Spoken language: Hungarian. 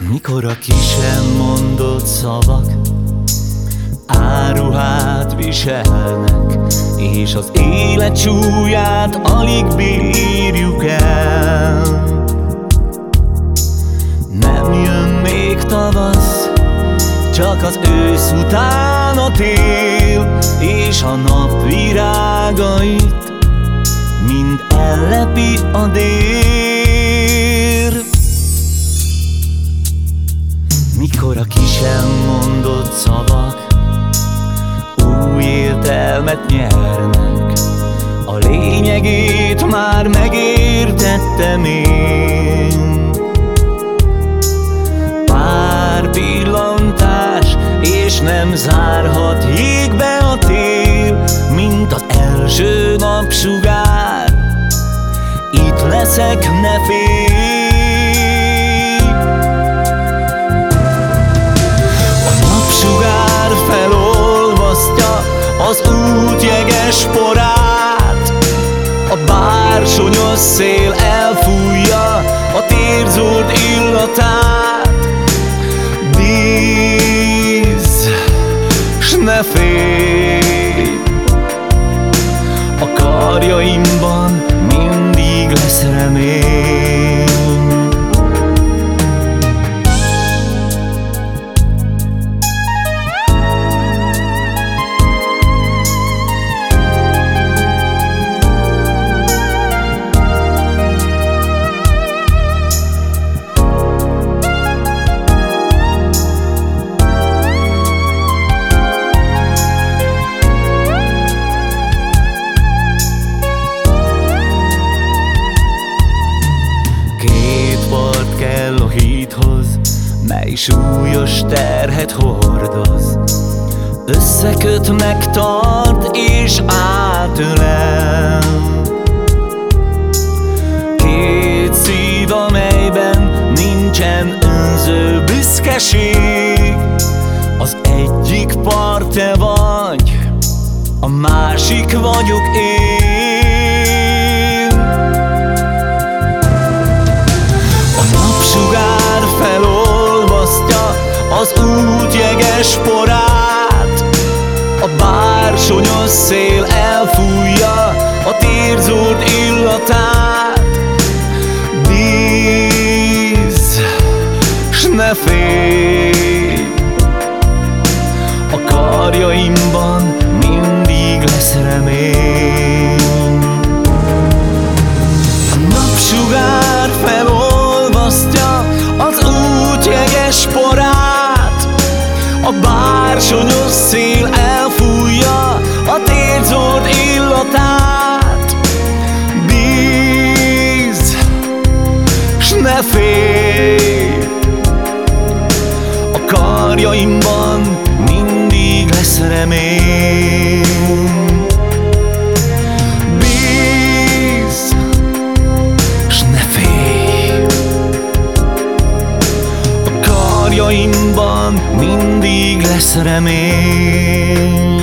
Mikor a kisem mondott szavak Áruhát viselnek És az élet súlyát alig bírjuk el. Nem jön még tavasz Csak az ősz után a tél És a nap virágait Mind ellepi a dér értelmet nyernek. A lényegét már megértettem én. Pár pillantás és nem zárhat jégbe a tél Mint az első napsugár. Itt leszek, ne félj A bársonyos szél elfújja a térzód illatát mely súlyos terhet hordoz. Összeköt, megtart és átölel. Két szív, amelyben nincsen önző büszkeség. Az egyik part te vagy, a másik vagyok én. A napsugár az út jeges porát. A bársonyos szél elfújja a térzód illatát. Bíz, s ne félj. A karjaimban mindig lesz remény. A napsugár felolvasztja az út jeges porát félj A karjaimban mindig lesz remény. Bíz, s ne félj. A karjaimban mindig lesz remény